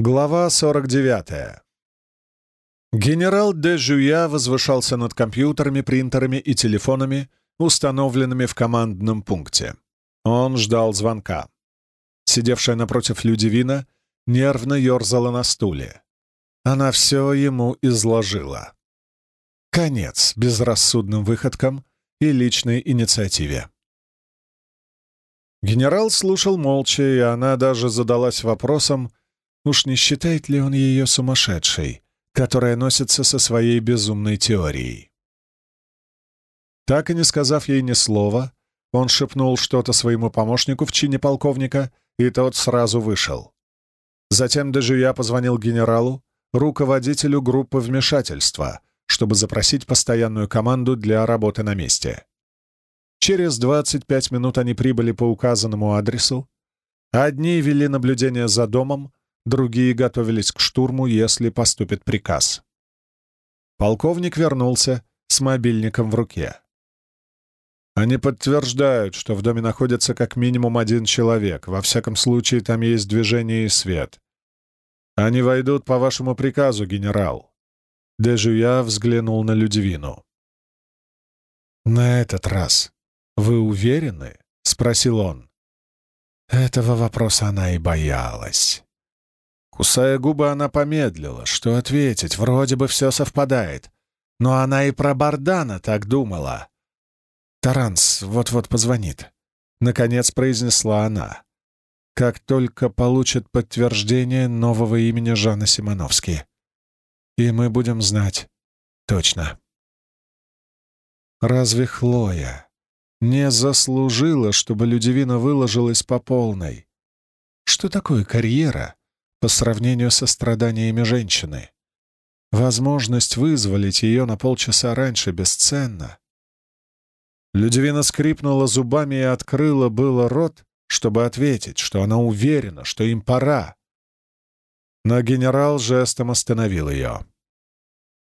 Глава 49. Генерал де Жуя возвышался над компьютерами, принтерами и телефонами, установленными в командном пункте. Он ждал звонка. Сидевшая напротив Людивина нервно ерзала на стуле. Она все ему изложила. Конец безрассудным выходкам и личной инициативе. Генерал слушал молча, и она даже задалась вопросом, Уж не считает ли он ее сумасшедшей, которая носится со своей безумной теорией? Так и не сказав ей ни слова, он шепнул что-то своему помощнику в чине полковника, и тот сразу вышел. Затем Дежуя позвонил генералу, руководителю группы вмешательства, чтобы запросить постоянную команду для работы на месте. Через 25 минут они прибыли по указанному адресу. Одни вели наблюдение за домом, другие готовились к штурму, если поступит приказ. Полковник вернулся с мобильником в руке. Они подтверждают, что в доме находится как минимум один человек. Во всяком случае, там есть движение и свет. Они войдут по вашему приказу, генерал. Дежуя взглянул на Людивину. «На этот раз вы уверены?» — спросил он. Этого вопроса она и боялась. Кусая губы, она помедлила. Что ответить? Вроде бы все совпадает. Но она и про Бардана так думала. «Таранс вот-вот позвонит», — наконец произнесла она. «Как только получит подтверждение нового имени Жанна Симоновски. И мы будем знать точно». Разве Хлоя не заслужила, чтобы Людивина выложилась по полной? Что такое карьера по сравнению со страданиями женщины. Возможность вызволить ее на полчаса раньше бесценна. Людивина скрипнула зубами и открыла было рот, чтобы ответить, что она уверена, что им пора. Но генерал жестом остановил ее.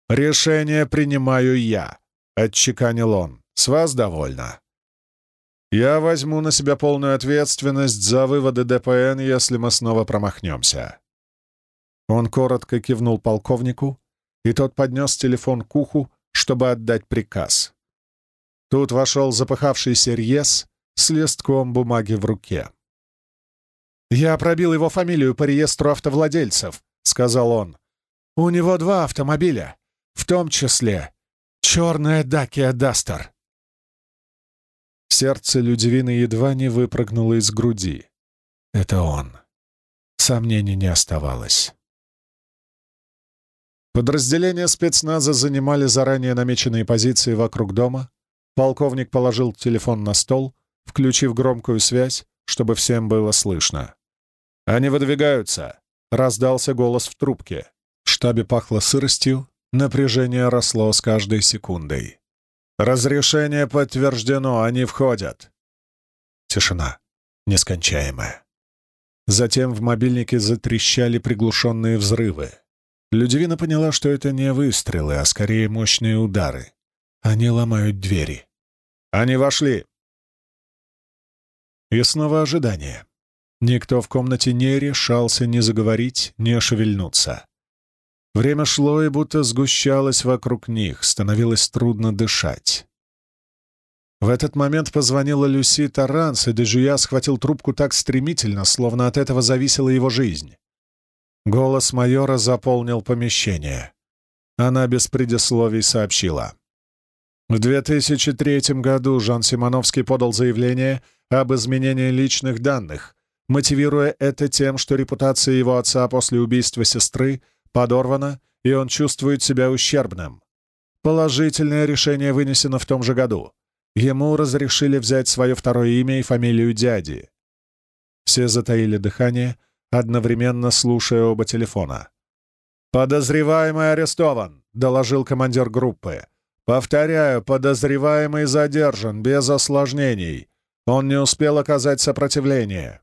«Решение принимаю я», — отчеканил он. «С вас довольно». Я возьму на себя полную ответственность за выводы ДПН, если мы снова промахнемся». Он коротко кивнул полковнику, и тот поднес телефон к уху, чтобы отдать приказ. Тут вошел запыхавшийся Рьес с листком бумаги в руке. «Я пробил его фамилию по реестру автовладельцев», — сказал он. «У него два автомобиля, в том числе черная Дакия Дастер». Сердце Людивины едва не выпрыгнуло из груди. Это он. Сомнений не оставалось. Подразделения спецназа занимали заранее намеченные позиции вокруг дома. Полковник положил телефон на стол, включив громкую связь, чтобы всем было слышно. «Они выдвигаются!» — раздался голос в трубке. В штабе пахло сыростью, напряжение росло с каждой секундой. «Разрешение подтверждено, они входят!» Тишина, нескончаемая. Затем в мобильнике затрещали приглушенные взрывы. Людивина поняла, что это не выстрелы, а скорее мощные удары. Они ломают двери. «Они вошли!» И снова ожидание. Никто в комнате не решался ни заговорить, ни шевельнуться. Время шло и будто сгущалось вокруг них, становилось трудно дышать. В этот момент позвонила Люси Таранс, и Дежуя схватил трубку так стремительно, словно от этого зависела его жизнь. Голос майора заполнил помещение. Она без предисловий сообщила. В 2003 году Жан Симоновский подал заявление об изменении личных данных, мотивируя это тем, что репутация его отца после убийства сестры — подорвана, и он чувствует себя ущербным. Положительное решение вынесено в том же году. Ему разрешили взять свое второе имя и фамилию дяди. Все затаили дыхание, одновременно слушая оба телефона. «Подозреваемый арестован», — доложил командир группы. «Повторяю, подозреваемый задержан, без осложнений. Он не успел оказать сопротивление».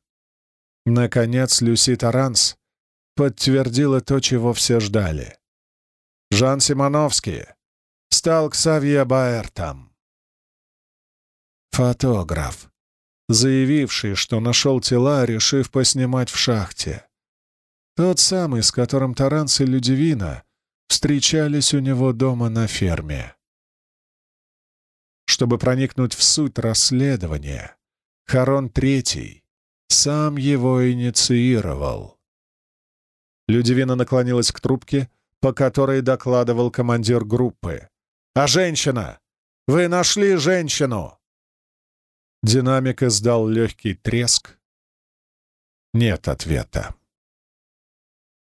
Наконец, Люси Таранс подтвердила то, чего все ждали. Жан Симоновский стал Ксавье Баэртом. Фотограф, заявивший, что нашел тела, решив поснимать в шахте. Тот самый, с которым Таранс и Людивина встречались у него дома на ферме. Чтобы проникнуть в суть расследования, Харон Третий сам его инициировал. Людивина наклонилась к трубке, по которой докладывал командир группы. «А женщина? Вы нашли женщину?» Динамик издал легкий треск. Нет ответа.